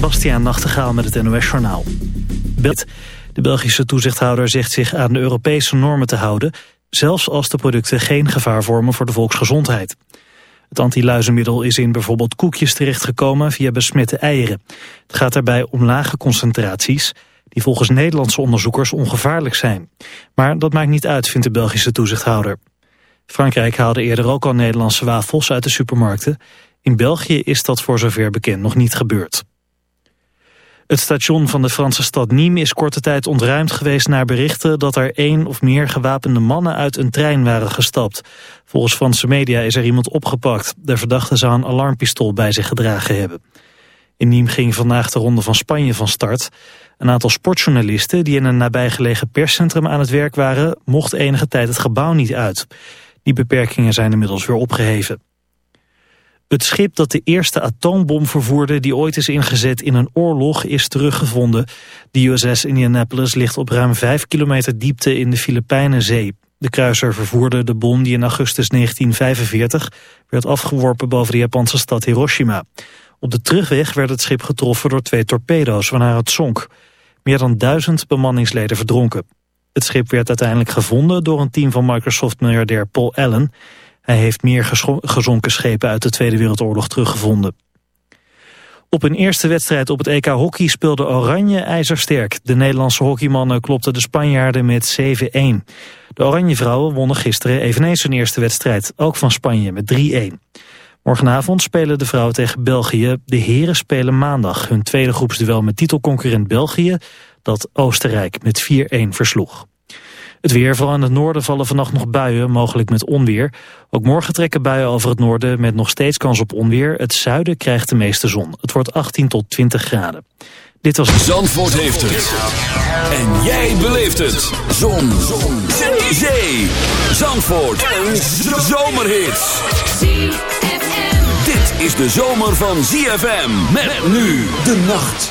Bastiaan Nachtegaal met het NOS Journaal. De Belgische toezichthouder zegt zich aan de Europese normen te houden... zelfs als de producten geen gevaar vormen voor de volksgezondheid. Het antiluizenmiddel is in bijvoorbeeld koekjes terechtgekomen via besmette eieren. Het gaat daarbij om lage concentraties die volgens Nederlandse onderzoekers ongevaarlijk zijn. Maar dat maakt niet uit, vindt de Belgische toezichthouder. Frankrijk haalde eerder ook al Nederlandse wafels uit de supermarkten. In België is dat voor zover bekend nog niet gebeurd. Het station van de Franse stad Nîmes is korte tijd ontruimd geweest naar berichten dat er één of meer gewapende mannen uit een trein waren gestapt. Volgens Franse media is er iemand opgepakt. De verdachte zou een alarmpistool bij zich gedragen hebben. In Nîmes ging vandaag de ronde van Spanje van start. Een aantal sportjournalisten die in een nabijgelegen perscentrum aan het werk waren, mocht enige tijd het gebouw niet uit. Die beperkingen zijn inmiddels weer opgeheven. Het schip dat de eerste atoombom vervoerde die ooit is ingezet in een oorlog is teruggevonden. De USS Indianapolis ligt op ruim 5 kilometer diepte in de Filipijnenzee. De kruiser vervoerde de bom die in augustus 1945 werd afgeworpen boven de Japanse stad Hiroshima. Op de terugweg werd het schip getroffen door twee torpedo's waarna het zonk. Meer dan duizend bemanningsleden verdronken. Het schip werd uiteindelijk gevonden door een team van Microsoft-miljardair Paul Allen. Hij heeft meer gezonken schepen uit de Tweede Wereldoorlog teruggevonden. Op een eerste wedstrijd op het EK Hockey speelde Oranje ijzersterk. De Nederlandse hockeymannen klopten de Spanjaarden met 7-1. De Oranje vrouwen wonnen gisteren eveneens hun eerste wedstrijd, ook van Spanje met 3-1. Morgenavond spelen de vrouwen tegen België. De heren spelen maandag hun tweede groepsduel met titelconcurrent België... dat Oostenrijk met 4-1 versloeg. Het weer, vooral in het noorden vallen vannacht nog buien, mogelijk met onweer. Ook morgen trekken buien over het noorden met nog steeds kans op onweer. Het zuiden krijgt de meeste zon. Het wordt 18 tot 20 graden. Dit was... Zandvoort heeft het. En jij beleeft het. Zon. zon. Zee. Zandvoort. Een zomerhit. Dit is de zomer van ZFM. Met nu de nacht.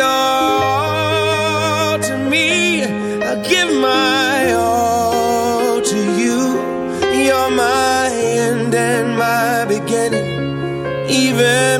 all to me. I give my all to you. You're my end and my beginning. Even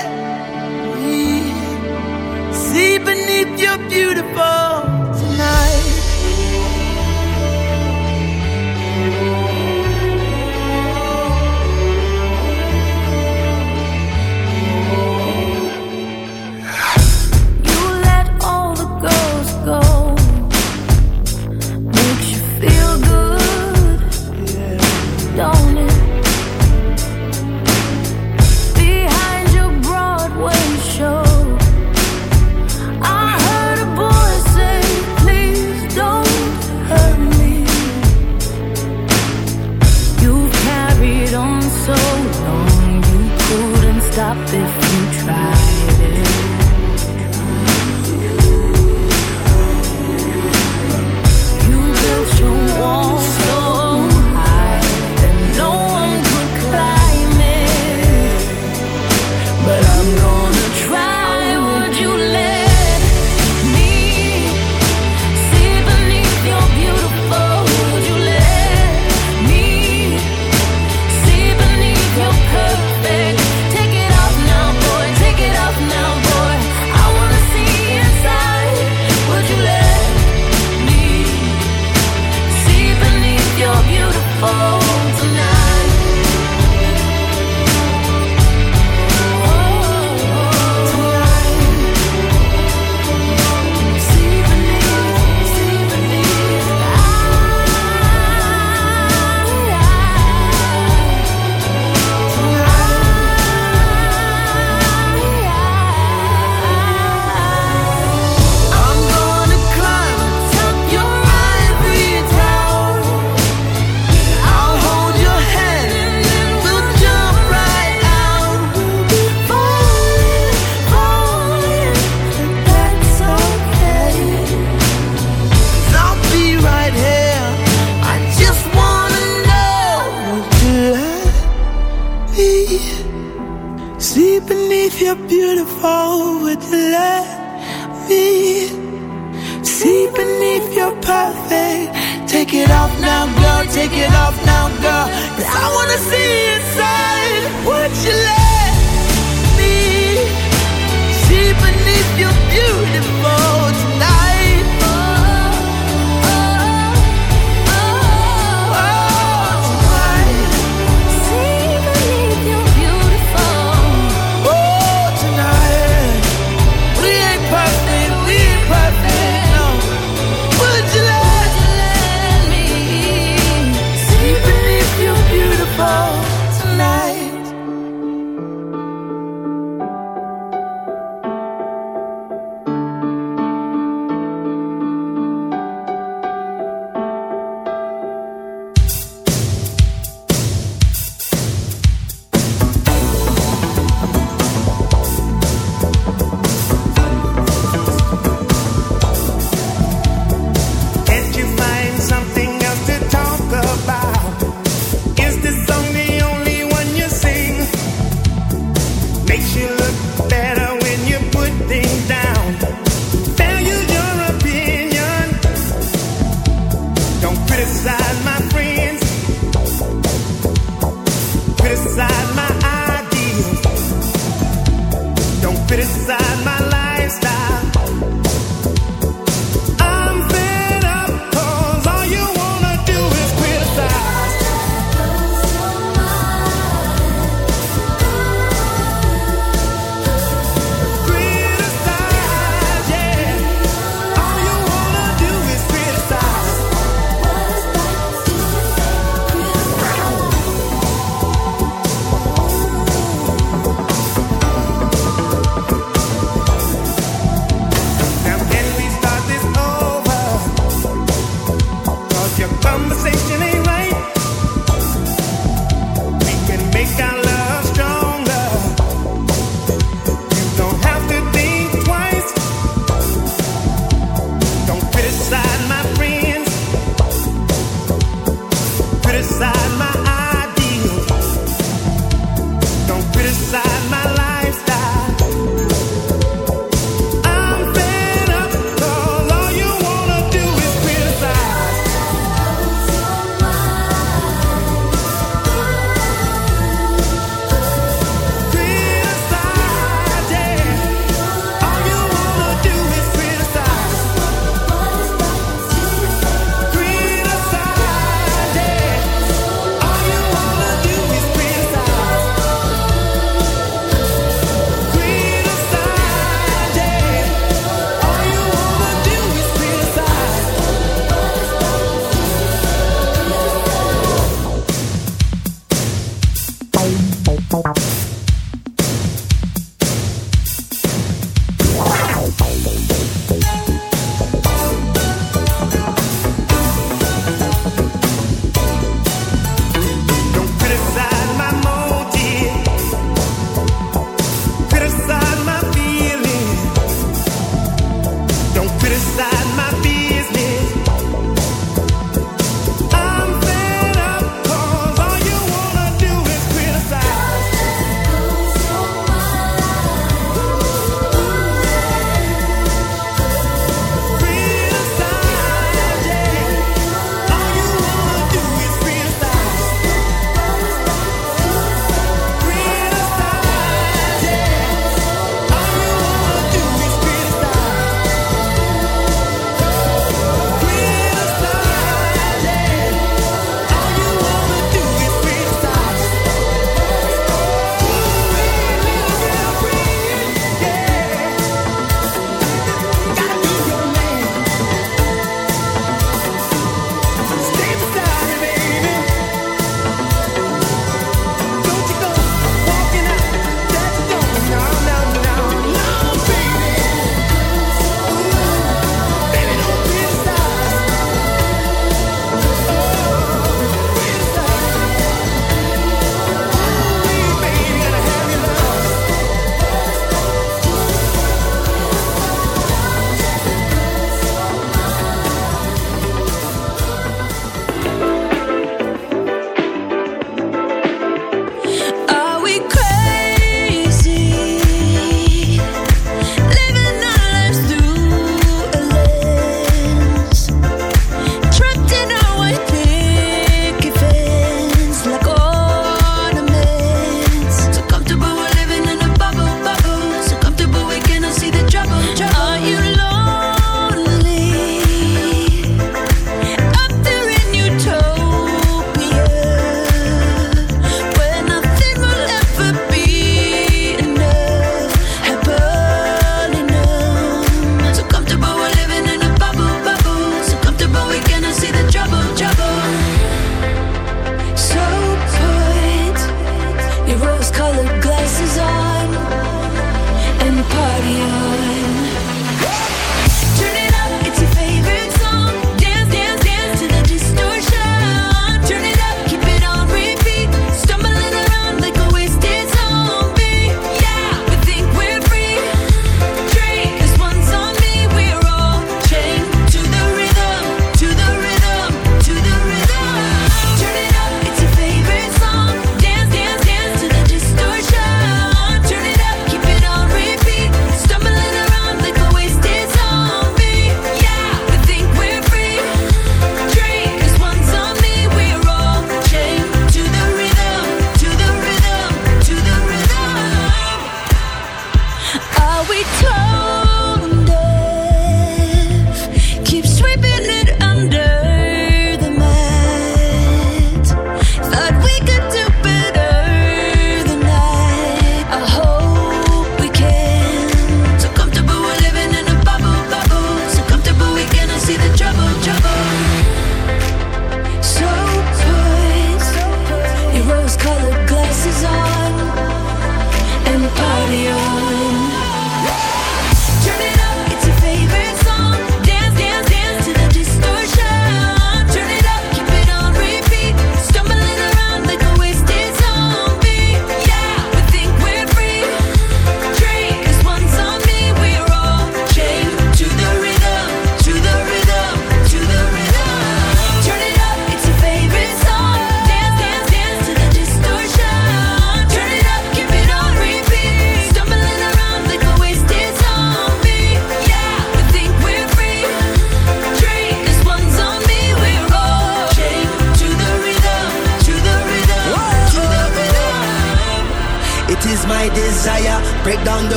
You're beautiful.